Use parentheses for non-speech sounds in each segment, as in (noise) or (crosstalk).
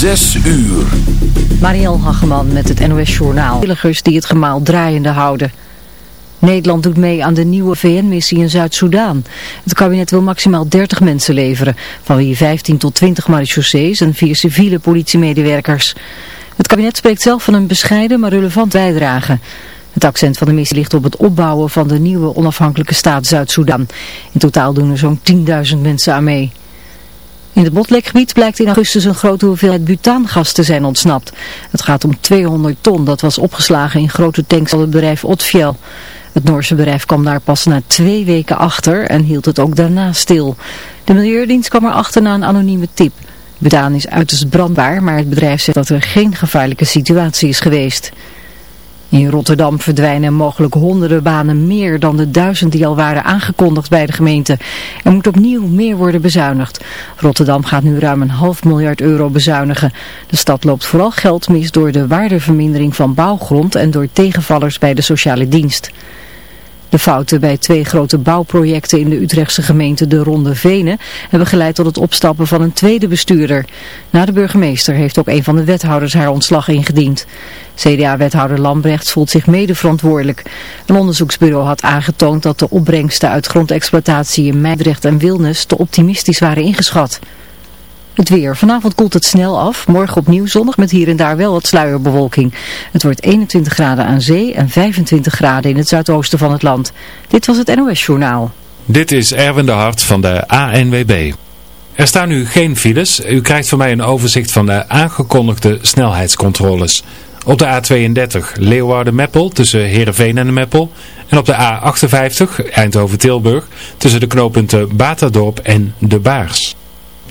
Zes uur. Marielle Hageman met het NOS Journaal. Villagers die het gemaal draaiende houden. Nederland doet mee aan de nieuwe VN-missie in Zuid-Soedan. Het kabinet wil maximaal 30 mensen leveren, van wie 15 tot 20 marechaussees en vier civiele politiemedewerkers. Het kabinet spreekt zelf van een bescheiden maar relevant bijdrage. Het accent van de missie ligt op het opbouwen van de nieuwe onafhankelijke staat Zuid-Soedan. In totaal doen er zo'n 10.000 mensen aan mee. In het Botlekgebied blijkt in augustus een grote hoeveelheid butaangas te zijn ontsnapt. Het gaat om 200 ton, dat was opgeslagen in grote tanks van het bedrijf Otfiel. Het Noorse bedrijf kwam daar pas na twee weken achter en hield het ook daarna stil. De Milieudienst kwam erachter na een anonieme tip. Butaan is uiterst brandbaar, maar het bedrijf zegt dat er geen gevaarlijke situatie is geweest. In Rotterdam verdwijnen mogelijk honderden banen meer dan de duizend die al waren aangekondigd bij de gemeente. Er moet opnieuw meer worden bezuinigd. Rotterdam gaat nu ruim een half miljard euro bezuinigen. De stad loopt vooral geld mis door de waardevermindering van bouwgrond en door tegenvallers bij de sociale dienst. De fouten bij twee grote bouwprojecten in de Utrechtse gemeente De Ronde Venen hebben geleid tot het opstappen van een tweede bestuurder. Na de burgemeester heeft ook een van de wethouders haar ontslag ingediend. CDA-wethouder Lambrechts voelt zich mede verantwoordelijk. Een onderzoeksbureau had aangetoond dat de opbrengsten uit grondexploitatie in Meidrecht en Wilnis te optimistisch waren ingeschat. Het weer. Vanavond koelt het snel af. Morgen opnieuw zonnig met hier en daar wel wat sluierbewolking. Het wordt 21 graden aan zee en 25 graden in het zuidoosten van het land. Dit was het NOS Journaal. Dit is Erwin de Hart van de ANWB. Er staan nu geen files. U krijgt van mij een overzicht van de aangekondigde snelheidscontroles. Op de A32 Leeuwarden-Meppel tussen Heerenveen en de Meppel. En op de A58 Eindhoven-Tilburg tussen de knooppunten Batadorp en De Baars.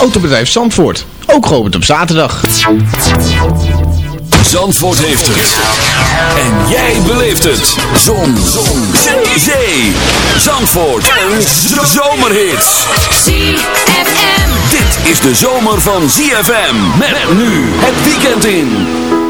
Autobedrijf Zandvoort, ook geopend op zaterdag. Zandvoort heeft het. En jij beleeft het. Zon. Zon. Zee. Zee. Zandvoort. Een zomerhit. ZFM. Dit is de zomer van ZFM. Met nu het weekend in.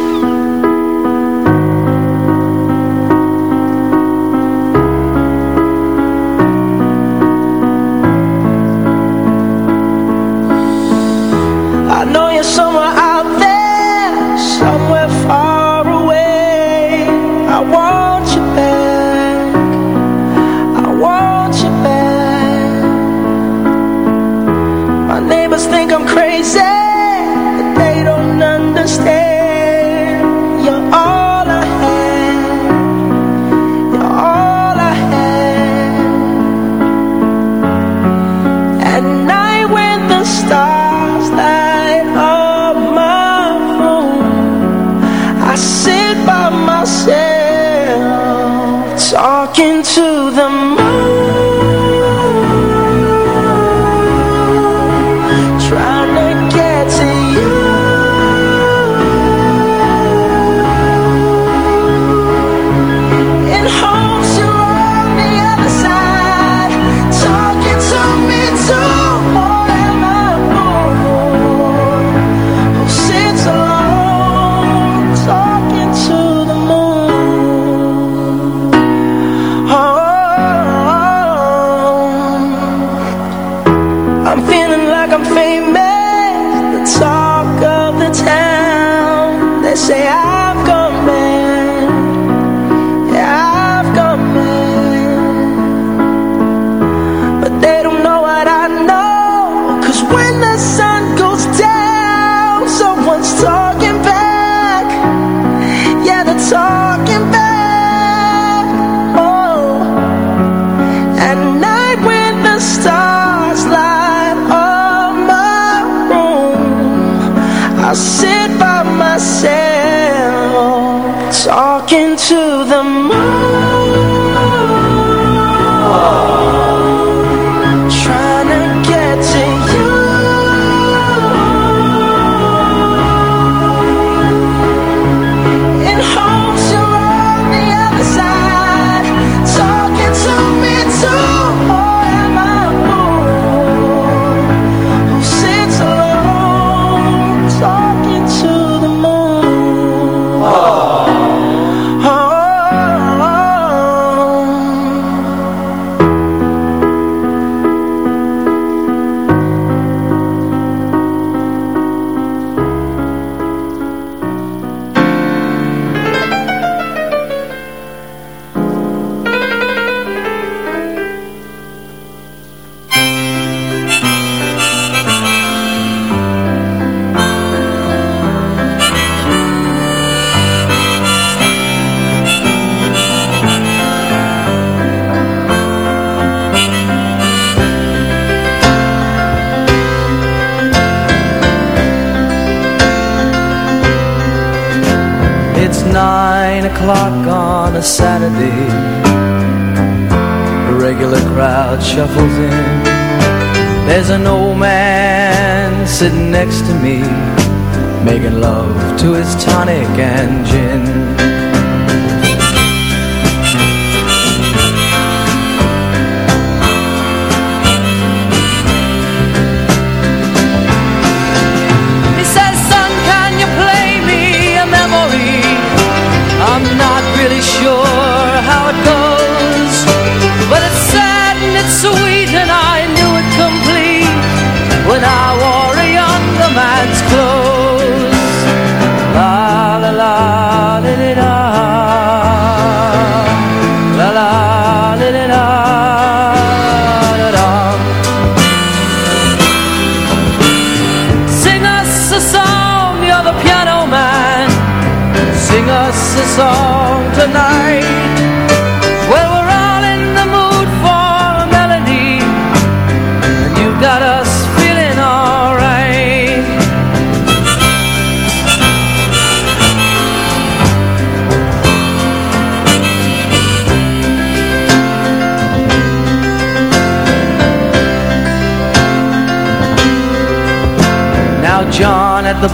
to the moon. to his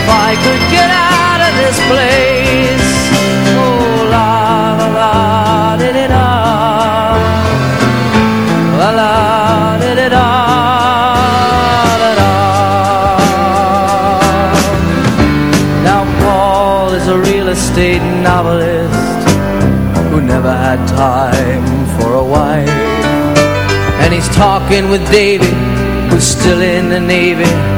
If I could get out of this place. Oh la la la di di da. La la di di da Now Paul is a real estate novelist Who never had time for a wife. And he's talking with David Who's still in the Navy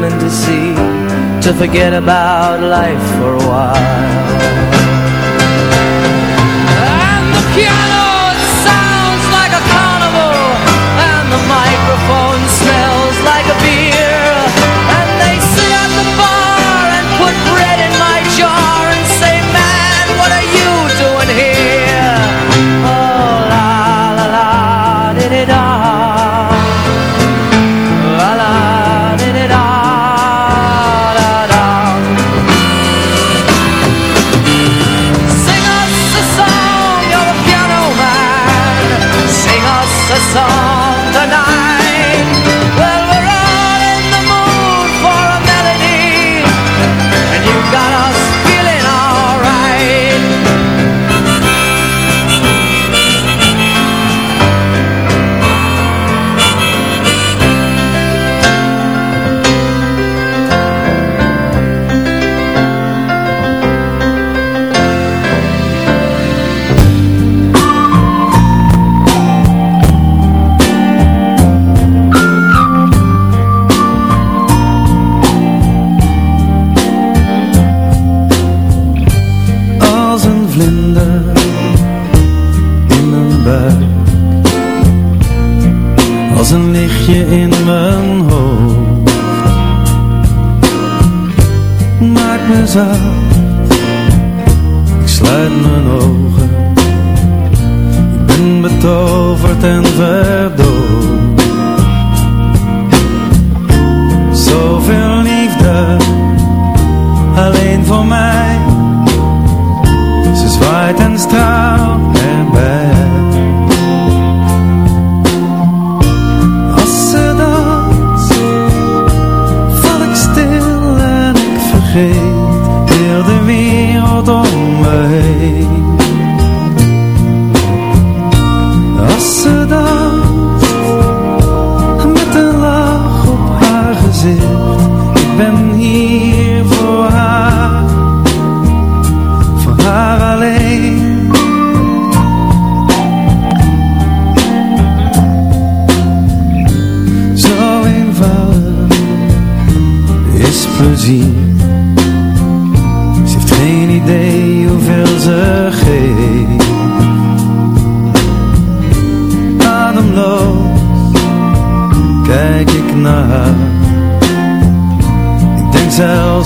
To see To forget about life for a while. And the piano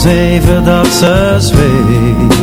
zelfs even dat ze zweeft.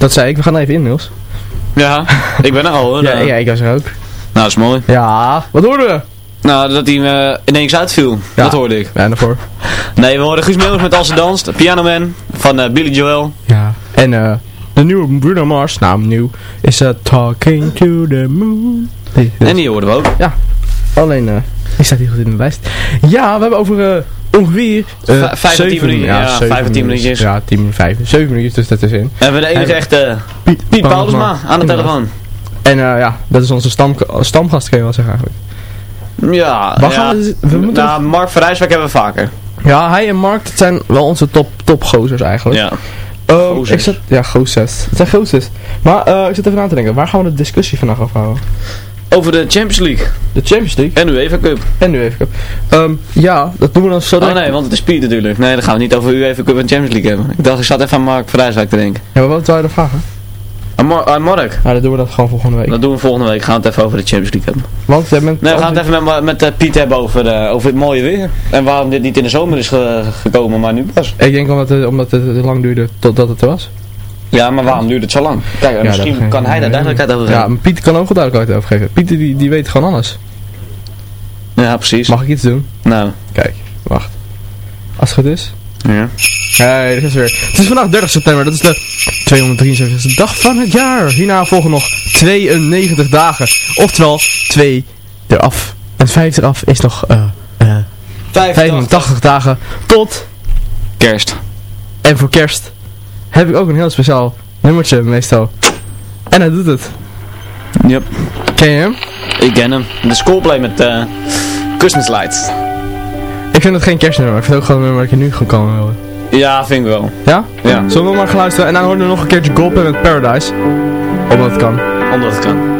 Dat zei ik, we gaan even in Niels. Ja, (laughs) ik ben er al hoor. Ja, ja, ik was er ook. Nou, dat is mooi. Ja, wat hoorden we? Nou, dat hij ineens uitviel. Ja. Dat hoorde ik. Ja, daarvoor. Nee, we hoorden Guus Meeuwis met Als ze danst. Piano Man van eh, Billy Joel. Ja. En eh de nieuwe Bruno Mars, nou nieuw, is uh, Talking to the Moon. En die hoorden we ook. Ja, alleen eh die staat hier goed in de lijst. Ja, we hebben over ongeveer... eh, Vijf- vijf à tien zeven- minuten, ja, zeven vijf à tien minuutjes. Ja, tien minuten, vijf, zeven minuutjes, dus dat is in. En we de enige En- echte Piet, Piet Paulusma aan de telefoon. En eh, ja, dat is onze stam, stamgast, kan je wel zeggen eigenlijk. Ja, Waar ja. gaan we- we moeten- nou, Mark van Rijswijk hebben we vaker. Ja, hij en Mark, dat zijn wel onze top, top gozers eigenlijk. Ja. Gozers. ik zat, ja, gozers. Het zijn gozers. Maar eh, ik zit even na te denken, waar gaan we de discussie vandaag afhouden? Over de Champions League. De Champions League En de UEFA Cup. en de UEFA Cup. Ehm, ja, dat doen we dan zo Oh nee, want het is Piet natuurlijk. Nee, dan gaan we niet over UEFA Cup en Champions League hebben. Ik dacht, ik zat even aan Mark Rijswijk te denken. Ja, maar wat zou je dan vragen? Aan, Mar aan Mark. Nou, dan doen we dat gewoon volgende week. Dat doen we volgende week. Gaan we het even over de Champions League hebben. Want jij bent... Nee, we gaan het even met, met eh, Piet hebben over, eh, over het mooie weer. En waarom dit niet in de zomer is ge- gekomen, maar nu pas. Ik denk omdat het, omdat het lang duurde totdat het er was. Ja, maar waarom duurt het zo lang? Kijk, Ja, misschien kan hij daar duidelijkheid over Ja, geven. maar Piet kan ook goed duidelijkheid over geven. Pieter die, die weet gewoon alles. Ja, precies. Mag ik iets doen? Nou, Kijk, wacht. Als het goed is. Ja. Nee, dat is weer. Het is vandaag 30 september, dat is de 273 dag van het jaar. Hierna volgen nog 92 dagen. Oftewel, 2 eraf. En 5 eraf is nog eh eh 85 dagen tot Kerst. En voor kerst heb ik ook een heel speciaal nummertje meestal. En hij doet het. Yep. Ken je hem? Ik ken hem. De Coldplay met eh Christmas Lights. Ik vind het geen kerstnummer, ik vind het ook gewoon een nummer dat je nu gewoon kan horen. Ja, vind ik wel. Ja? Ja. Zullen we maar gaan luisteren en dan horen we nog een keertje Coldplay met Paradise. Omdat het kan. Omdat het kan.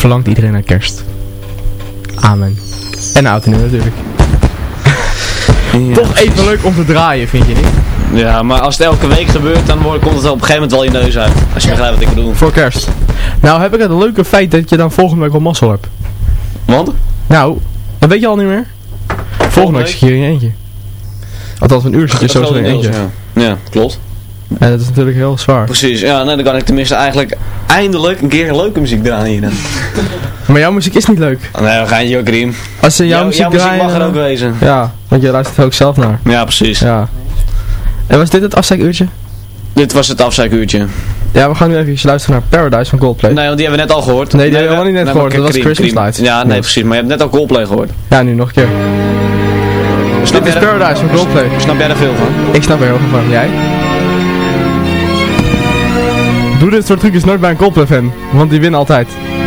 verlangt iedereen naar kerst? Amen. En oud en nieuw natuurlijk. Toch even leuk om te draaien, vind je niet? Ja, maar als het elke week gebeurt, dan wordt, komt het op een gegeven moment wel je neus uit. Als je begrijpt wat ik bedoel. Voor kerst. Nou heb ik het leuke feit dat je dan volgende week al mazzel hebt. Want? Nou, dat weet je al niet meer. Volgende week week? zit je hier in je eentje. Althans een uur zit je zo in je eentje. Ja. ja, klopt. En dat is natuurlijk heel zwaar. Precies, ja, nee, dan kan ik tenminste eigenlijk eindelijk een keer leuke muziek draaien hier dan. (laughs) Maar jouw muziek is niet leuk. Nee, we gaan je ook riem. Als ze jouw Jouw- muziek jouw muziek draaien, mag er dan- ook wezen. Ja, want je luistert er ook zelf naar. Ja, precies. Ja. En was dit het afzeikuurtje? Dit was het afzeikuurtje. Ja, we gaan nu even luisteren naar Paradise van Coldplay. Nee, want die hebben we net al gehoord. Nee, die hebben we helemaal niet net nee, gehoord. Dat was Christmas Cream. Lights. Ja, nee, Ja. precies. Maar je hebt net al Coldplay gehoord. Ja, nu nog een keer. Snap Dit is Paradise van Coldplay. Snap jij er veel van? Ik snap er heel veel van. Jij? Doe dit soort trucjes nooit bij een Coldplay fan, want die winnen altijd.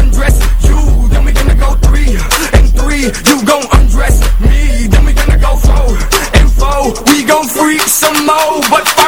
undress you, then we gonna go three and three. You gon' undress me, then we gonna go four and four. We gon' freak some more, but.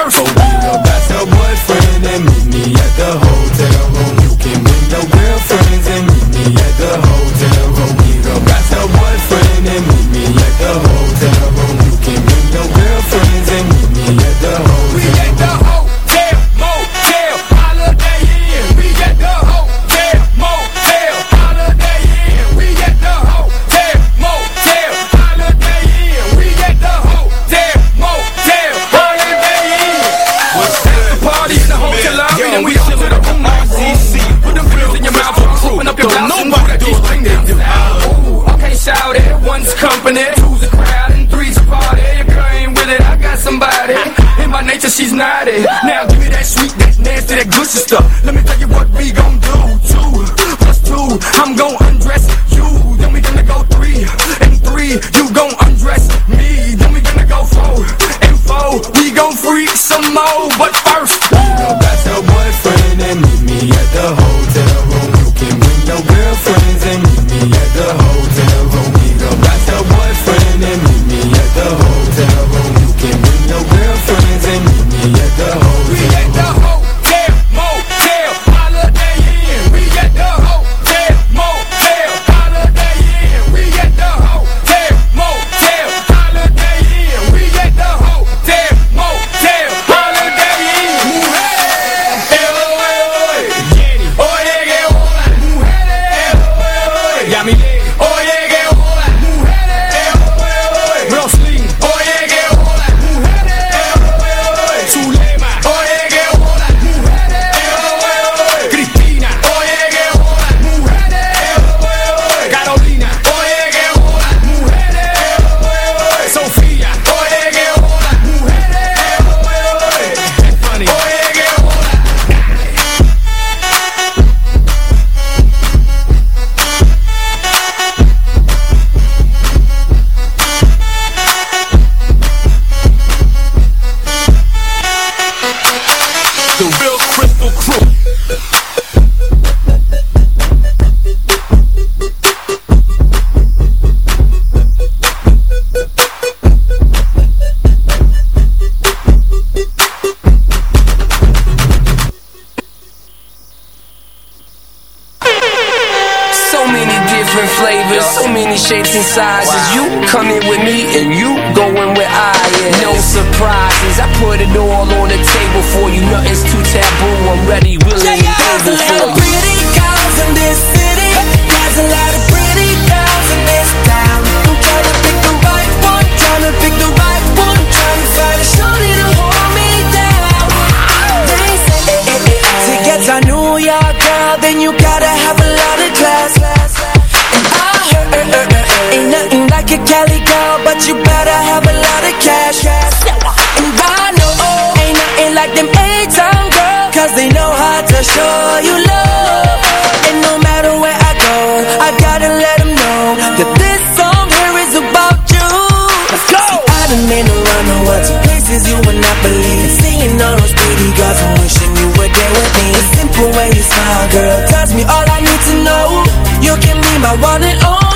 Me all I need to know. You can be my one and only.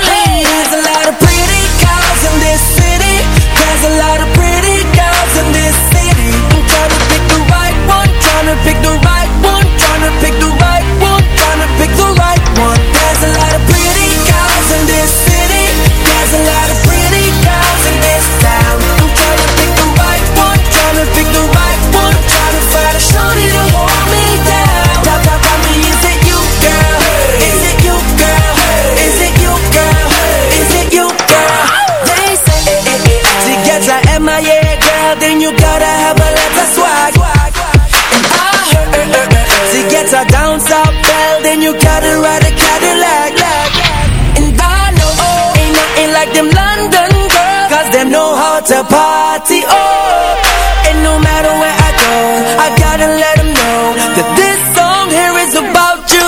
you gotta ride a Cadillac. And I know oh, ain't nothing like them London girls, cause them know how to party. Oh, and no matter where I go, I gotta let them know that this song here is about you.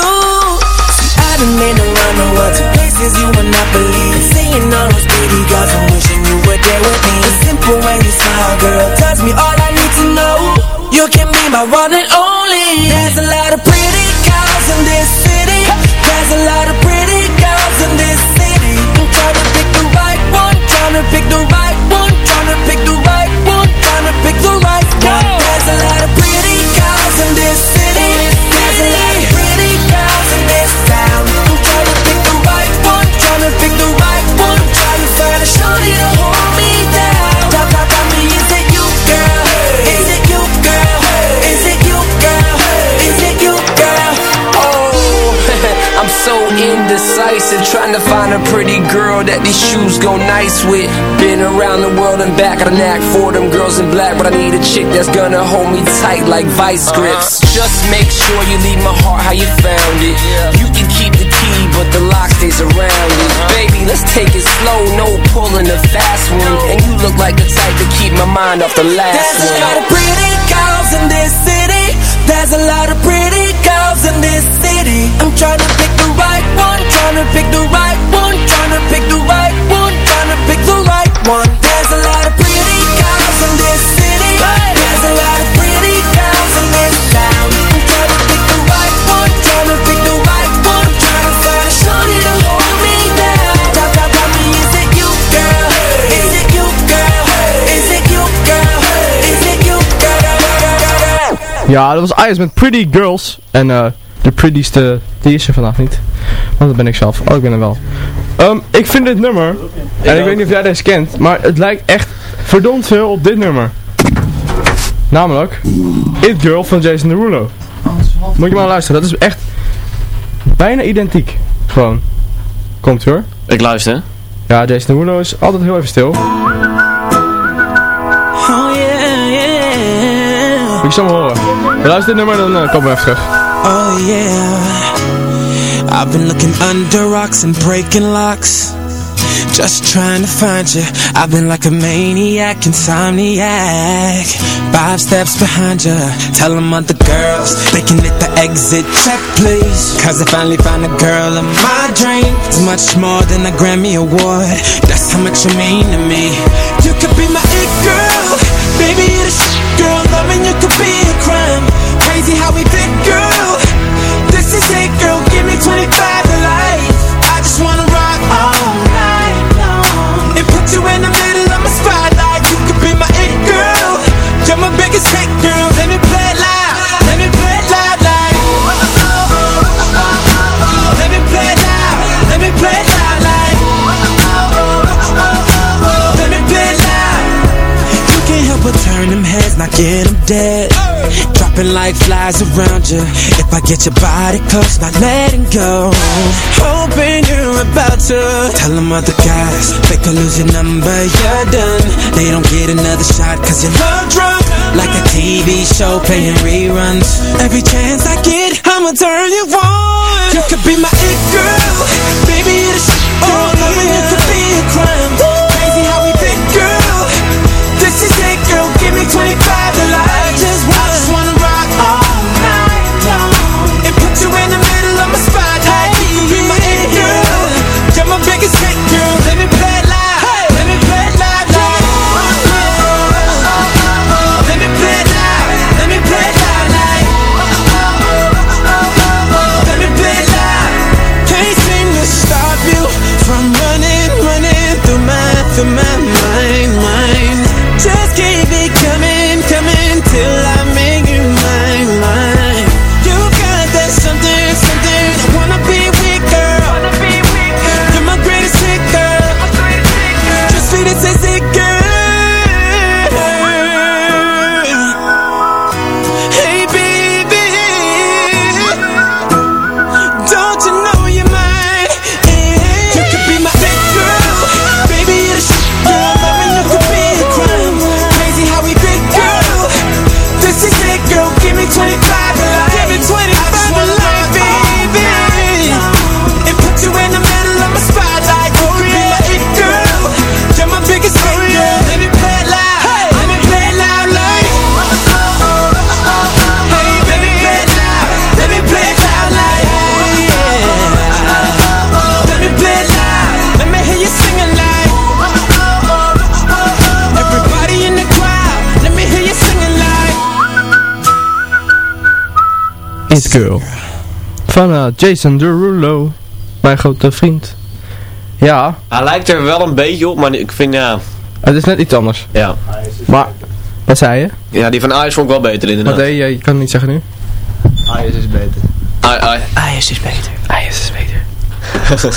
See, I done been around the world to places you would not believe. Seeing all those pretty girls, I'm wishing you were there with me. The simple way you smile, girl, tells me all I need to know. You can be my one and only. There's a lot trying find a pretty girl that these shoes go nice with. Been around the world and back Got a knack for them girls in black. But I need a chick that's gonna hold me tight like vice uh-huh. grips. Just make sure you leave my heart how you found it. Yeah. You can keep the key but the lock stays around it. Uh-huh. Baby, let's take it slow No pulling a fast one. And you look like the type to keep my mind off the last There's one. a lot of pretty girls in this city. There's a lot of pretty girls in this city. I'm trying to pick the right one, trying to pick the right one, trying to pick the right one, trying to pick the right one. There's a lot of Ja, dat was Ice met Pretty Girls. En eh de prettyste, die is er vandaag niet. Want dat ben ik zelf. Oh, ik ben er wel. Ehm, ik vind dit nummer, en ik weet niet of jij deze kent, maar het lijkt echt verdomd veel op dit nummer. Namelijk, It Girl van Jason Derulo. Moet je maar luisteren, dat is echt bijna identiek. Gewoon. Komt hoor. Ik luister. Ja, Jason Derulo is altijd heel even stil. Zo maar horen. Luister dit nummer, dan eh, komen we even terug. Oh yeah. I've been looking under rocks and breaking locks. Just trying to find you. I've been like a maniac, insomniac. Five steps behind you. Tell them other girls they can hit the exit check, please. Cause I finally found a girl of my dreams. It's much more than a Grammy Award. That's how much you mean to me. You could be my it girl. Baby, you're the shit girl. Loving you could be a crime. Crazy how we fit, girl. Dead. Dropping like flies around you. If I get your body close, not letting go. Hoping you're about to tell them other guys. They could lose your number, you're done. They don't get another shot cause you're love drunk. Like a TV show playing reruns. Every chance I get, I'ma turn you on. You could be my it girl. Baby, you're the shit, oh, girl. Loving you could be a crime. the man It Girl. Van eh, Jason Derulo. Mijn grote vriend. Ja, Hij lijkt er wel een beetje op, maar ik vind ja... het is net iets anders. Ja, Maar, wat zei je? ja die van Ajax vond ik wel beter Wat inderdaad. deed je? Je kan het niet zeggen nu. Ajax is beter. Ajax is beter. Ajax is beter.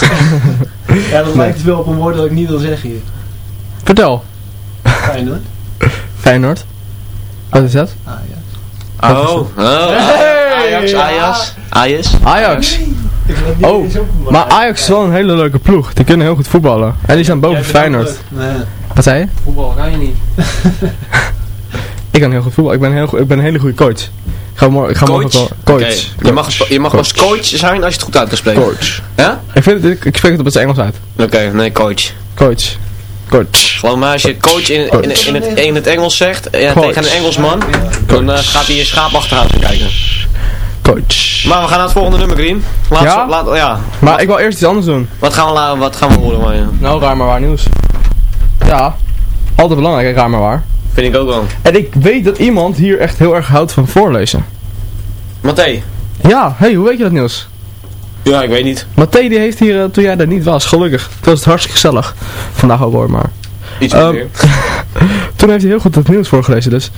(laughs) Ja, dat lijkt wel op een woord dat ik niet wil zeggen hier. Vertel. Feyenoord. Feyenoord. Wat is dat? Ah, ja. Oh, oh. (laughs) Ajax, Ajax, Ajax. Ajax. Oh, maar Ajax is wel een hele leuke ploeg. Die kunnen heel goed voetballen. En die staan boven Feyenoord. Nee, Wat zei je? voetbal kan je niet. (laughs) Ik kan heel goed voetballen. Ik ben, heel, goed- ik ben een hele goede coach. Ik ga morgen, ik ga morgen Coach? wel- Oké, coach. Je mag, je mag pas coach zijn als je het goed uit kan spreken. Coach. Ja? Ik, vind het, ik, ik spreek het op het Engels uit. Oké, nee, coach. Coach. Coach. Gewoon maar als je coach in, in, in, het, in het Engels zegt, ja, Coach. tegen een Engelsman, dan eh, gaat hij je schaap achteraan gaan kijken. Coach. Maar we gaan naar het volgende nummer, Green. Laat, Ja? Laat, ja. Maar ik wil eerst iets anders doen. Wat gaan we, wat gaan we horen, man? ja? Nou, raar maar waar nieuws. Ja. Altijd belangrijk, raar maar waar. Vind ik ook wel. En ik weet dat iemand hier echt heel erg houdt van voorlezen. Matthé? Ja, hey, hoe weet je dat nieuws? Ja, ik weet niet. Matthé die heeft hier, eh, toen jij er niet was, gelukkig. Het was het hartstikke gezellig. Vandaag ook hoor, maar. Iets Ehm, meer. (laughs) Toen heeft hij heel goed het nieuws voorgelezen, dus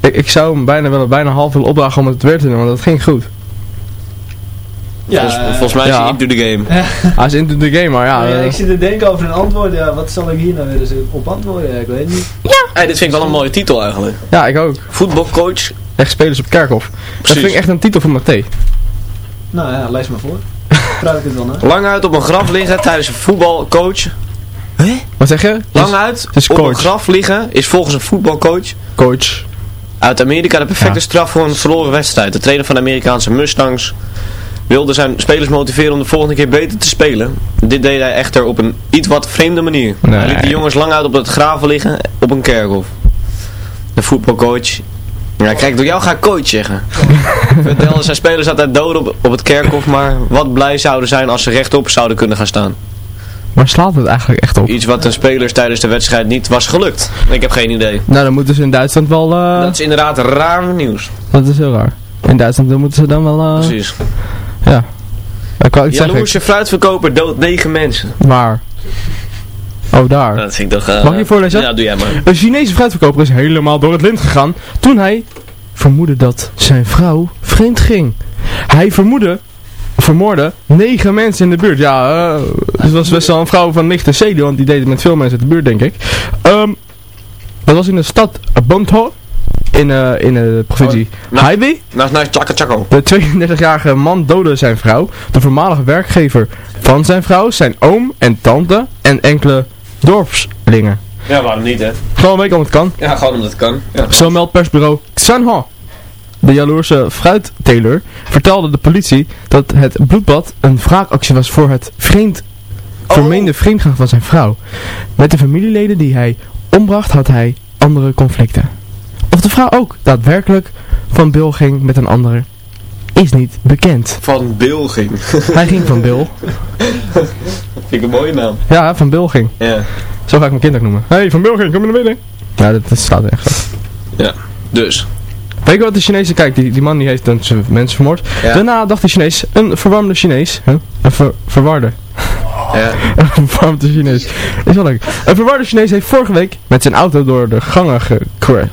ik, ik zou hem bijna willen, bijna half willen opdragen om het weer te doen, want dat ging goed. Ja, volgens, volgens mij is ja. hij into the game. Hij is into the game, maar ja. Ja, eh, ik zit te denken over een antwoord. Ja, wat zal ik hier nou weer eens op antwoorden? Ja, ik weet niet. Hey, dit vind ik wel een mooie titel eigenlijk. ja, ik ook. Voetbalcoach. Echt spelers op Kerkhof. Dat vind ik echt een titel van Matthé. Nou ja, lees maar voor. Het. Lang uit op een graf liggen tijdens een voetbalcoach. Wat zeg je? Lang uit op een graf liggen is volgens een voetbalcoach Coach. uit Amerika de perfecte Ja. straf voor een verloren wedstrijd. De trainer van de Amerikaanse Mustangs wilde zijn spelers motiveren om de volgende keer beter te spelen. Dit deed hij echter op een iets wat vreemde manier. Nee. Hij liet de jongens lang uit op het graven liggen op een kerkhof. De voetbalcoach... Ja, kijk, door jou ga ik coach zeggen. (laughs) Vertelde zijn spelers altijd dood op, op het kerkhof, maar wat blij zouden zijn als ze rechtop zouden kunnen gaan staan. Waar slaat het eigenlijk echt op? Iets wat de spelers tijdens de wedstrijd niet was gelukt. Ik heb geen idee. Nou, dan moeten ze in Duitsland wel... eh, Dat is inderdaad raar nieuws. dat is heel raar. In Duitsland dan moeten ze dan wel... eh, Precies. Ja. Ik wou iets zeggen. Jaloerse fruitverkoper doodt 9 mensen. Waar? Oh, daar. Dat vind ik toch... eh, Mag ik je voorlezen? Ja, doe jij maar. Een Chinese fruitverkoper is helemaal door het lint gegaan toen hij vermoedde dat zijn vrouw vreemd ging. Hij vermoedde, vermoorde negen mensen in de buurt. Ja, eh het was best wel een vrouw van lichte zeden, want die deed het met veel mensen uit de buurt, denk ik. Ehm, dat was in de stad Bonto, in, eh, in de provincie. Haibei. Naast naast Chaka. De 32-jarige man doodde zijn vrouw, de voormalige werkgever van zijn vrouw, zijn oom en tante en enkele dorpslingen. Ja, waarom niet, hè? Gewoon weten om het kan. Ja, gewoon omdat het kan. Ja. Zo meldt persbureau Xanha. De jaloerse fruitteler vertelde de politie dat het bloedbad een wraakactie was voor het vreemd, vermeende vreemdgaan van zijn vrouw. Met de familieleden die hij ombracht had hij andere conflicten. Of de vrouw ook daadwerkelijk van Bill ging met een andere is niet bekend. Van Bill ging. Hij ging van Bill. (laughs) Vind ik een mooie naam. Ja, van Bill ging. Ja. Zo ga ik mijn kind ook noemen. hey, van Bill ging, kom je naar binnen? Ja, dat, dat staat echt zo. Ja. Dus. Weet je wat de Chinezen, kijk, die, die man die heeft dan zijn mensen vermoord. Ja. Daarna dacht de Chinees, een verwarmde Chinees, huh? een ver, verwarde, Ja. (laughs) een verwarmde Chinees, is wel leuk. Een verwarde Chinees heeft vorige week met zijn auto door de gangen ge, ge-.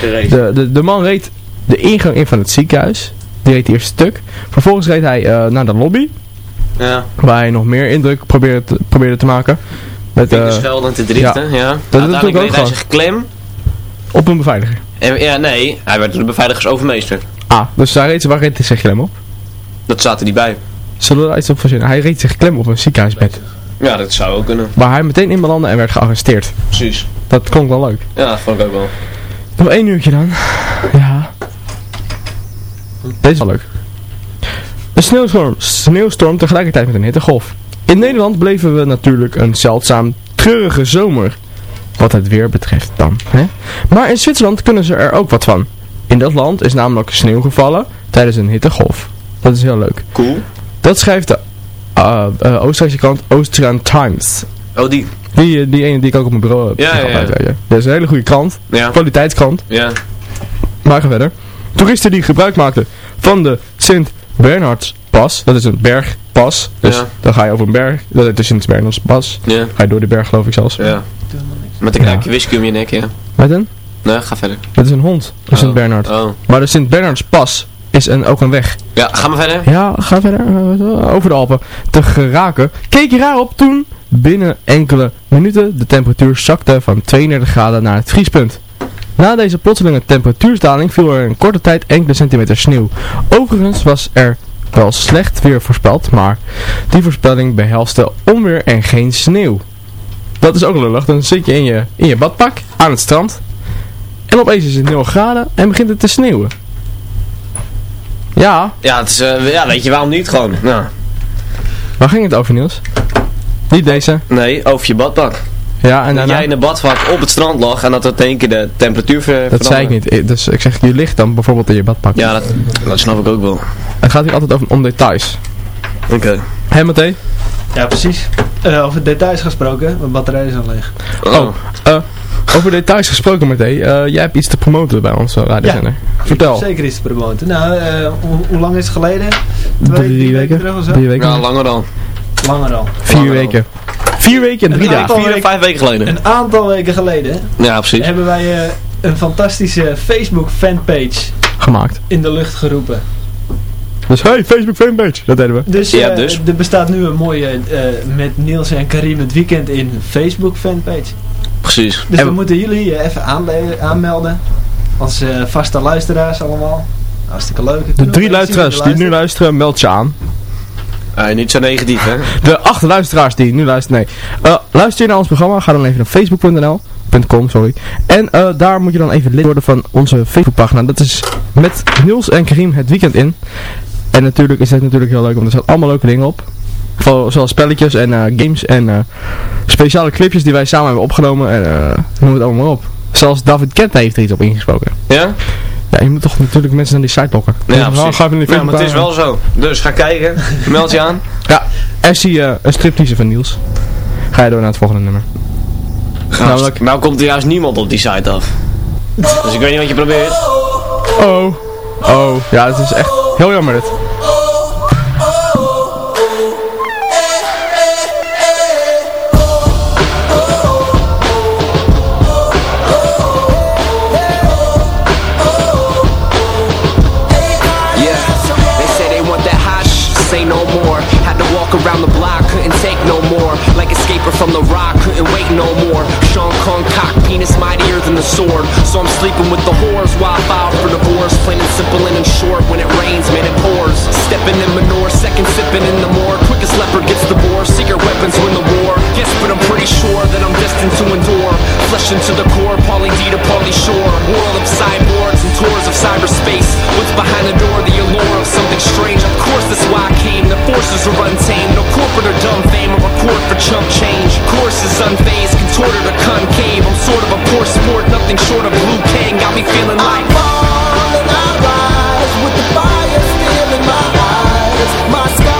De, de, de man reed de ingang in van het ziekenhuis, die reed eerst stuk. Vervolgens reed hij eh, naar de lobby, Ja. waar hij nog meer indruk probeerde te, probeerde te maken. Met, eh, Vingerschelden te driften, ja. doe ik Uiteindelijk ook reed hij zich klem. op een beveiliger. En, ja, nee. Hij werd door de beveiligers overmeesterd. Ah, dus hij reed, waar reed hij zich klem op? Dat er niet bij. Zullen we daar iets op verzinnen? Hij reed zich klem op een ziekenhuisbed. Ja, dat zou ook kunnen. Waar hij meteen in belandde en werd gearresteerd. Precies. Dat klonk wel leuk. Ja, dat vond ik ook wel. Nog één uurtje dan. Ja. Deze is wel leuk. Een sneeuwstorm, sneeuwstorm tegelijkertijd met een hittegolf. In Nederland bleven we natuurlijk een zeldzaam treurige zomer. Wat het weer betreft dan. Hè? Maar in Zwitserland kunnen ze er ook wat van. In dat land is namelijk sneeuw gevallen tijdens een hittegolf. Dat is heel leuk. Cool. Dat schrijft de uh, uh, Oostenrijkse krant Austrian Times. Oh, die. Die, eh, die ene die ik ook op mijn bureau heb. Ja, ja, ja. Dat is een hele goede krant. Ja. Kwaliteitskrant. Ja. Maar ga verder. Toeristen die gebruik maakten van de Sint Bernhardspas. Dat is een bergpas. Dus Ja. dan ga je over een berg. Dat is de Sint Bernhardspas. Ja. Ga je door de berg geloof ik zelfs. Ja. Met een kruikje whisky om je nek, ja. Met een? Nee, ga verder. Dat is een hond. De Sint Oh. Bernhard. Oh. Maar de Sint Bernhardspas is een, ook een weg. Ja, ga maar verder. Ja, ga verder. eh, Over de Alpen. Te geraken. Keek je raar op toen binnen enkele minuten de temperatuur zakte van 32 graden naar het vriespunt. Na deze plotselinge temperatuursdaling viel er in korte tijd enkele centimeter sneeuw. Overigens was er wel slecht weer voorspeld, maar die voorspelling behelste onweer en geen sneeuw. Dat is ook lullig. Dan zit je in je, in je badpak aan het strand. En opeens is het 0 graden en begint het te sneeuwen. Ja, Ja, het is, eh, ja, weet je waarom niet gewoon? Nou, Waar ging het over, Niels? Niet deze. nee, over je badpak. Ja, en dat jij in een badvak op het strand lag en dat er in één keer de temperatuur ver Dat zei ik niet. Ik- Dus ik zeg, je ligt dan bijvoorbeeld in je badpak. Ja, dat, dat snap ik ook wel. Het gaat hier altijd over, om details. Oké. Hé, Matthé? Ja, precies. Eh, over details gesproken, mijn batterij is al leeg. Oh, eh, over details gesproken, Matthé. Eh, jij hebt iets te promoten bij onze radiozender. Vertel. Zeker iets te promoten. Nou, eh, hoe, hoe lang is het geleden? Drie weken. terug of zo? Drie weken. Ja, langer dan. Langer al. Vier Langer weken. Vier weken en drie dagen. Vier, vijf weken geleden. Een aantal weken geleden Ja, precies. hebben wij eh, een fantastische Facebook fanpage Gemaakt. in de lucht geroepen. Dus hey, Facebook fanpage. Dat deden we. Dus, Ja, eh, dus. er bestaat nu een mooie eh, met Niels en Karim het weekend in Facebook fanpage. Precies. Dus En we moeten jullie even aanmelden. Als eh, vaste luisteraars allemaal. Hartstikke leuk. De drie luisteraars die nu luisteren, meld je aan. Eh, niet zo negatief, hè? De acht luisteraars die nu luisteren, nee. Eh, luister je naar ons programma, ga dan even naar facebook.nl. .com, sorry. En eh, daar moet je dan even lid worden van onze Facebookpagina. Dat is met Niels en Karim het weekend in. En natuurlijk is het natuurlijk heel leuk, want er staan allemaal leuke dingen op. Zo- Zoals spelletjes en eh, games en speciale clipjes die wij samen hebben opgenomen. En eh, noem het allemaal maar op. Zelfs David Kent heeft er iets op ingesproken. Ja? Ja, je moet toch natuurlijk mensen naar die site lokken. Ja, precies. nou, ga even Ja, maar het is Facebookpagina. wel zo. Dus ga kijken. Meld je aan. Ja, en zie je een stripteaser van Niels. Ga je door naar het volgende nummer. Namelijk... Nou komt er juist niemand op die site af. Dus ik weet niet wat je probeert. Oh. Oh. Ja, het is echt heel jammer dit. More. Like escaper from the rock, couldn't wait no more. Sean Kong cock, penis mightier than the sword. So I'm sleeping with the whores while I file for divorce. Plain and simple and in short, when it rains, man, it pours. Stepping in manure, second sipping in the more. Quickest leopard gets the boar, secret weapons win the war. Yes, but I'm pretty sure that I'm destined to endure. Flesh into the core, Pauly D to Pauly Shore. World of cyborgs and tours of cyberspace. What's behind the door? The allure of something strange. Of course, that's why I came. The forces are untamed. No corporate or dumb fame or record for chump change. Course is unfazed, contorted or concave. I'm sort of a poor sport, nothing short of Blue King. Got me feeling like. with the fire still in my eyes My scars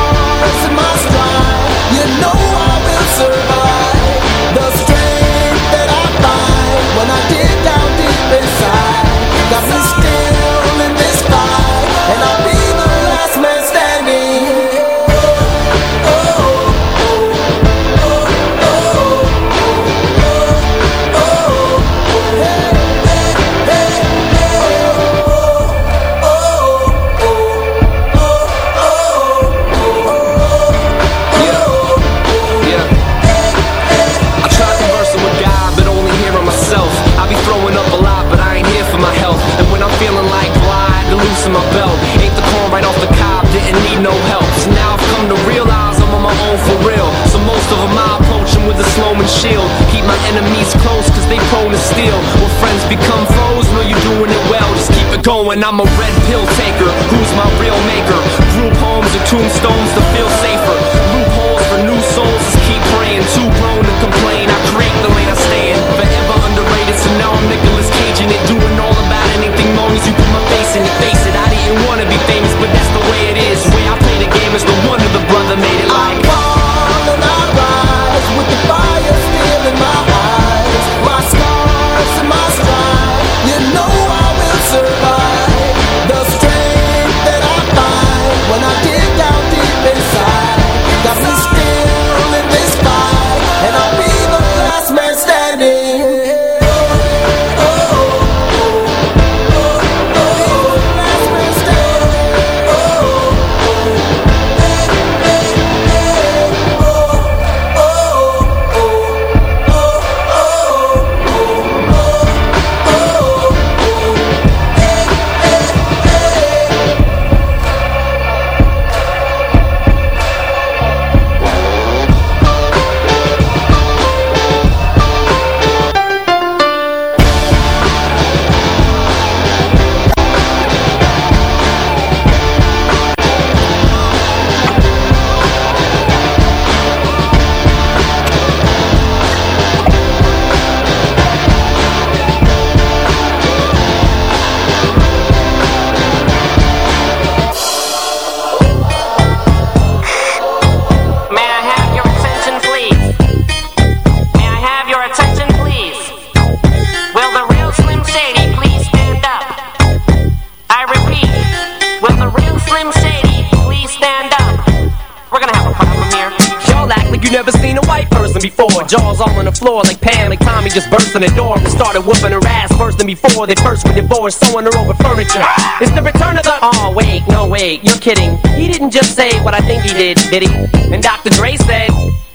divorced, sewing her over furniture. It's the return of the. Oh wait, no wait, you're kidding. He didn't just say what I think he did, did he? And Dr. Dre said.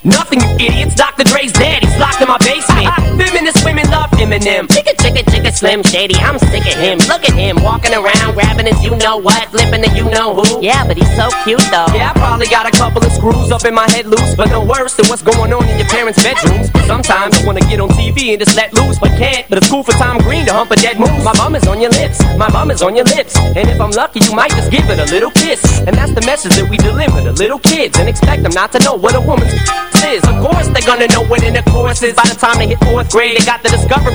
Nothing, you idiots. Dr. Dre's dead. He's locked in my basement. (laughs) Feminist women Eminem. Chicka, chicka, chicka, Slim Shady. I'm sick of him. Look at him walking around, grabbing his you know what, flipping the you know who. Yeah, but he's so cute though. Yeah, I probably got a couple of screws up in my head loose, but no worse than what's going on in your parents' bedrooms. Sometimes I wanna get on TV and just let loose, but can't. But it's cool for Tom Green to hump a dead moose. My bum is on your lips. My bum is on your lips. And if I'm lucky, you might just give it a little kiss. And that's the message that we deliver to little kids and expect them not to know what a woman's is. Of course they're gonna know what in the course is. By the time they hit fourth grade, they got the Discovery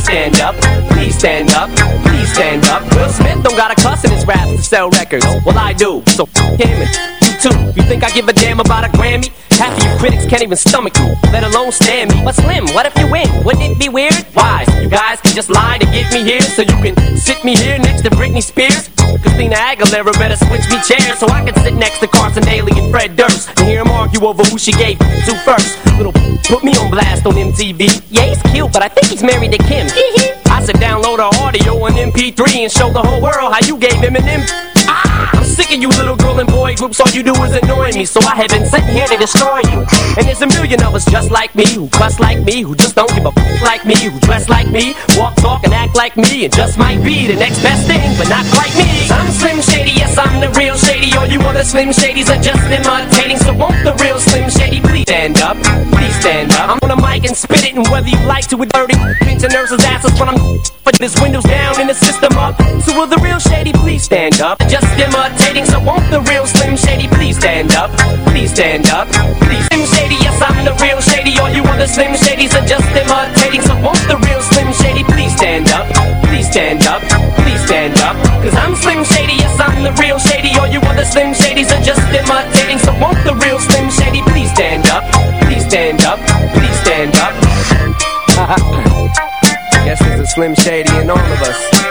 stand up? Please stand up, please stand up. Will Smith don't got a cuss in his raps to sell records. Well, I do. So f him you think I give a damn about a Grammy? Half of you critics can't even stomach you, let alone stand me. But Slim, what if you win? Wouldn't it be weird? Why? You guys can just lie to get me here, so you can sit me here next to Britney Spears. Christina Aguilera better switch me chairs so I can sit next to Carson Daly and Fred Durst and hear them argue over who she gave to first. Little put me on blast on MTV. Yeah, he's cute, but I think he's married to Kim. (laughs) I said download her audio on MP3 and show the whole world how you gave him an M. I'm sick of you little girl and boy groups, all you do is annoy me, so I have been sitting here to destroy you. And there's a million of us just like me, who cuss like me, who just don't give a f like me, who dress like me, walk, talk, and act like me, and just might be the next best thing, but not quite me. I'm Slim Shady, yes, I'm the real Shady, all you other Slim Shadys are just imitating, so won't the real Slim Shady please stand up, please stand up. I'm on a mic and spit it, and whether you like to with 30 pinch a nurse's asses when I'm but this windows down and the system up. So will the real Shady please stand up? Just imitating, so won't the real Slim Shady please stand up? Please stand up, please. Slim Shady, yes I'm the real Shady. All you other Slim Shadys are just imitating, so won't the real Slim Shady please stand up? Please stand up, please stand up. Cause I'm Slim Shady, yes I'm the real Shady. All you other Slim Shadys are just imitating, so won't the real Slim Shady please stand up? Please stand up, please stand up. (laughs) Guess there's a Slim Shady in all of us.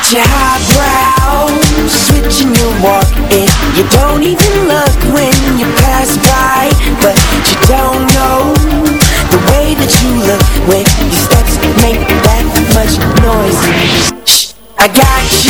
got your high brow Switching your walk and you don't even look when you pass by. But you don't know the way that you look When your steps make that much noise. Shh, I got you.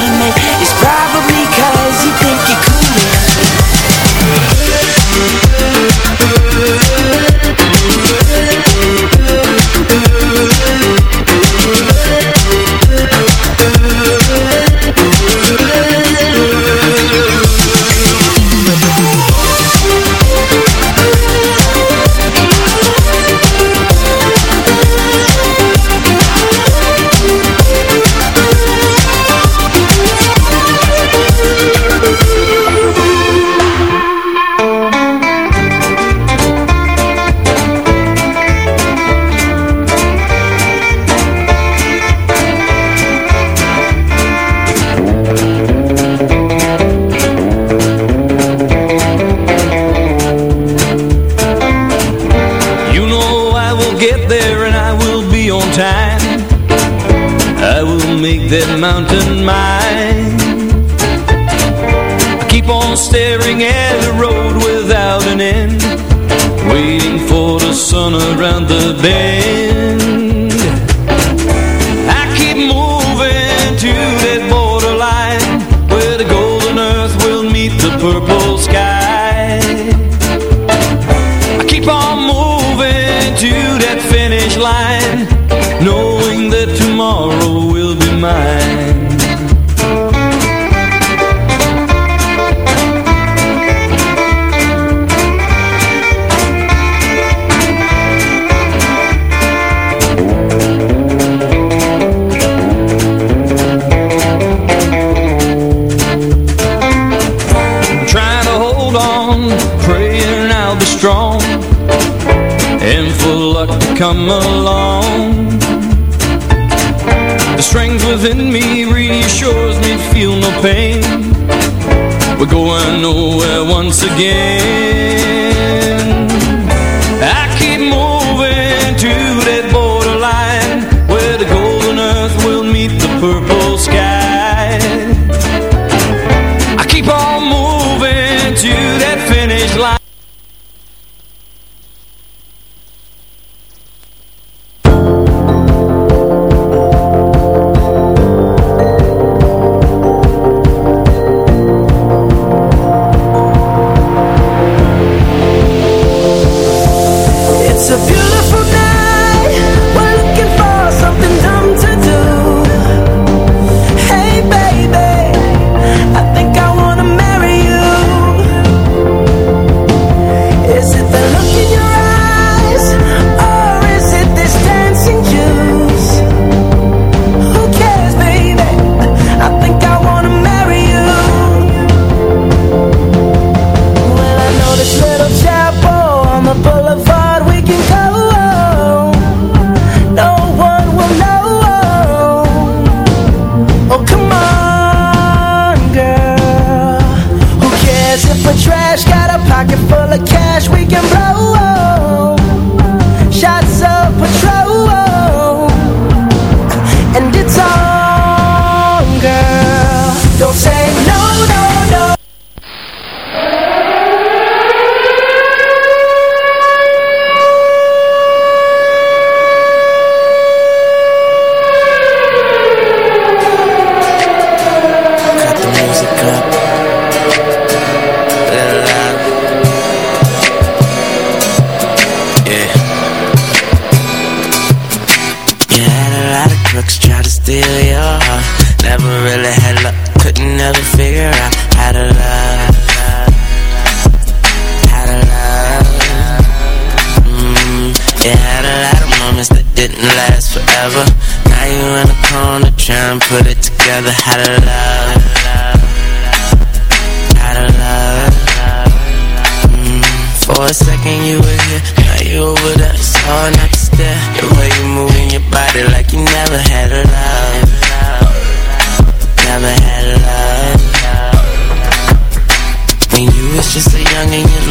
along. The strength within me reassures me feel no pain. We're going nowhere once again.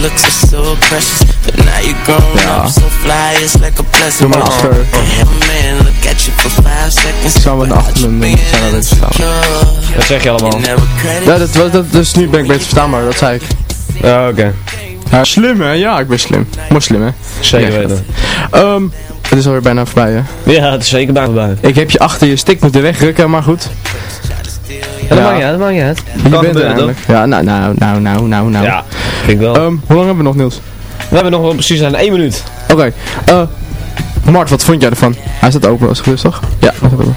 Looks are so precious But now you grown Ja. up, so fly, it's like a blessing Doe maar achter. Man look at you for five seconds Zou we dan zijn verstaan. Wat zeg je allemaal? Ja, dat, dat, dat, dus nu ben ik beter verstaanbaar, dat zei ik. Ja, oké. Ja, slim hè? Ja, ik ben slim. Moslim hè? Zeker Ja, weten. Ehm, het is alweer bijna voorbij hè? Ja, het is zeker bijna voorbij. Ik heb je achter je stick moeten wegrukken, maar goed. Ja, dat maakt niet uit, dat maakt niet uit. Je Kan bent er gebeuren. Ja, nou, nou, nou, nou, nou, nou. Ja, vind ik wel. Ehm, hoe lang hebben we nog, Niels? We hebben nog wel precies aan één minuut. Oké. eh Mart, wat vond jij ervan? Hij staat open als het goed is, toch? Ja, dat is open.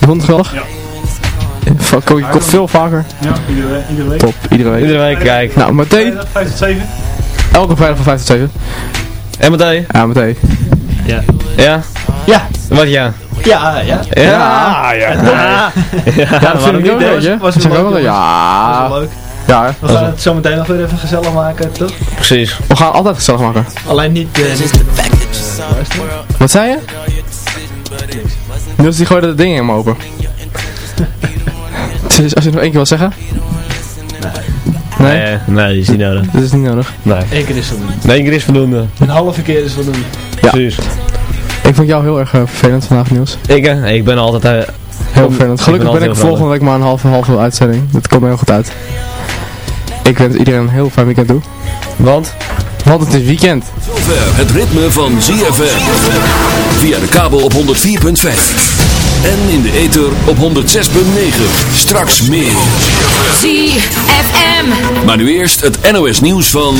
Je vond het geweldig? Ja. Fuck, kook je veel vaker? Ja, iedere, iedere week. Top, iedere week. Iedere week, kijk. Nou, Matthé, Vrijdag 5 tot 7. elke vrijdag van 5 tot 7. En Matthé? Ja, Matthé. Ja. Ja? Ja. Wat ja? Ja, ja. Ja, ja. Ja, Ja, dat vind ik ook, niet? weet je. Was- was leuk, wel? Ja. Was wel leuk. Ja, We gaan het zo meteen nog weer even gezellig maken, toch? Precies. we gaan altijd gezellig maken. Alleen niet... eh, niet Wat zei je? Niels die gooide het ding helemaal open. (laughs) Dus als je nog één keer wil zeggen? Nee. Nee, nee, die is niet nodig. Dat is niet nodig. Nee. Eén keer is voldoende. Nee, één keer is voldoende. Een halve keer is voldoende. Ja. Precies. Ik vond jou heel erg eh, vervelend vandaag, Niels. Ik, hè? Ik ben altijd... eh, Heel vervelend. ik Gelukkig ben ben ik volgende week maar een halve, halve uitzending. Dat komt er heel goed uit. Ik wens iedereen een heel fijn weekend toe. Want? Want het is weekend. Zover het ritme van ZFM. Via de kabel op 104.5. En in de ether op 106.9. Straks meer. ZFM. Maar nu eerst het NOS nieuws van